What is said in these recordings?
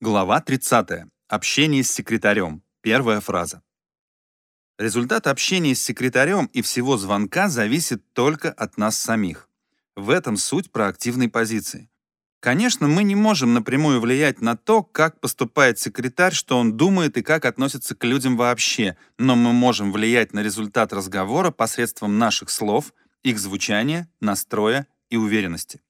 Глава 30. Общение с секретарем. Первая фраза. Результат общения с секретарем и всего звонка зависит только от нас самих. В этом суть проактивной позиции. Конечно, мы не можем напрямую влиять на то, как поступает секретарь, что он думает и как относится к людям вообще, но мы можем влиять на результат разговора посредством наших слов, их звучания, настроя и уверенности.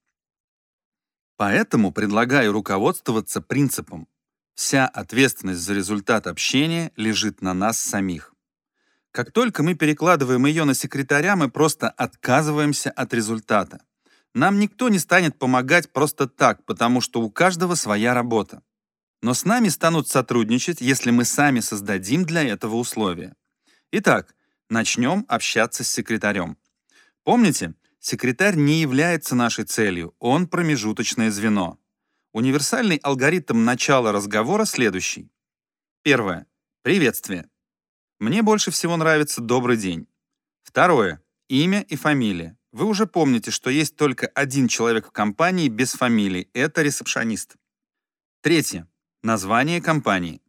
Поэтому предлагаю руководствоваться принципом «вся ответственность за результат общения лежит на нас самих». Как только мы перекладываем ее на секретаря, мы просто отказываемся от результата. Нам никто не станет помогать просто так, потому что у каждого своя работа. Но с нами станут сотрудничать, если мы сами создадим для этого условия. Итак, начнем общаться с секретарем. Помните, секретарь не является нашей целью, он промежуточное звено. Универсальный алгоритм начала разговора следующий. Первое. Приветствие. Мне больше всего нравится «добрый день». Второе. Имя и фамилия. Вы уже помните, что есть только один человек в компании без фамилии. Это ресепшонист. Третье. Название компании.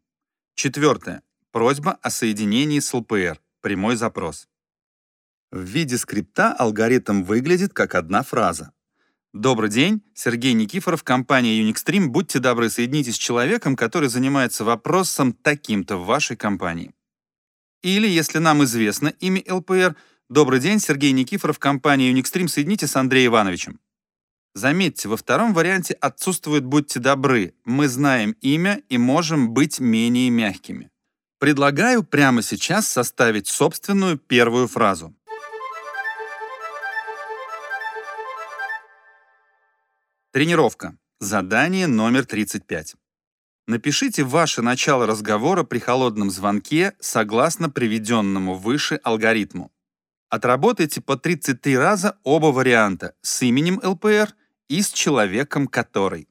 Четвертое. Просьба о соединении с ЛПР. Прямой запрос. В виде скрипта алгоритм выглядит как одна фраза. Добрый день, Сергей Никифоров, компания Unixstream. Будьте добры, соединитесь с человеком, который занимается вопросом таким-то в вашей компании. Или, если нам известно имя ЛПР, Добрый день, Сергей Никифоров, компания Unixstream. Соедините с Андреем Ивановичем. Заметьте, во втором варианте отсутствует «будьте добры». Мы знаем имя и можем быть менее мягкими. Предлагаю прямо сейчас составить собственную первую фразу. Тренировка. Задание номер 35. Напишите ваше начало разговора при холодном звонке согласно приведенному выше алгоритму. Отработайте по 33 раза оба варианта с именем ЛПР и с человеком который.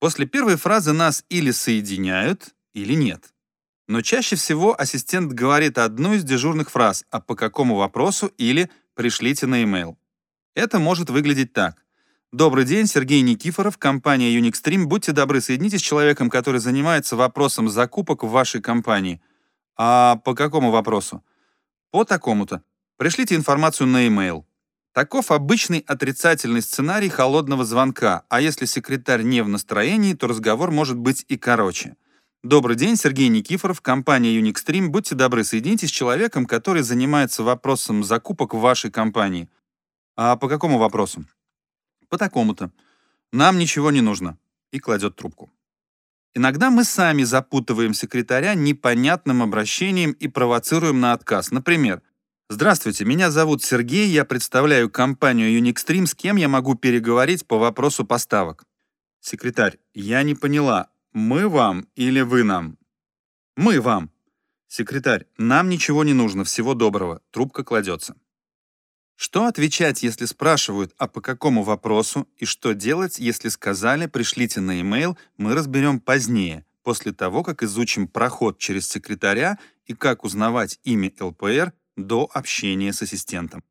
После первой фразы нас или соединяют, или нет. Но чаще всего ассистент говорит одну из дежурных фраз «а по какому вопросу» или «пришлите на e-mail». Это может выглядеть так. Добрый день, Сергей Никифоров, компания Unixstream. Будьте добры, соедините с человеком, который занимается вопросом закупок в вашей компании. А по какому вопросу? По такому-то. Пришлите информацию на e-mail. Таков обычный отрицательный сценарий холодного звонка, а если секретарь не в настроении, то разговор может быть и короче. Добрый день, Сергей Никифоров, компания Unixstream. Будьте добры, соединитесь с человеком, который занимается вопросом закупок в вашей компании. А по какому вопросу? по такому-то. Нам ничего не нужно. И кладет трубку. Иногда мы сами запутываем секретаря непонятным обращением и провоцируем на отказ. Например, «Здравствуйте, меня зовут Сергей, я представляю компанию Unixstream, с кем я могу переговорить по вопросу поставок?» Секретарь, я не поняла, мы вам или вы нам? Мы вам. Секретарь, нам ничего не нужно, всего доброго. Трубка кладется. Что отвечать, если спрашивают, а по какому вопросу, и что делать, если сказали, пришлите на e-mail, мы разберем позднее, после того, как изучим проход через секретаря и как узнавать имя ЛПР до общения с ассистентом.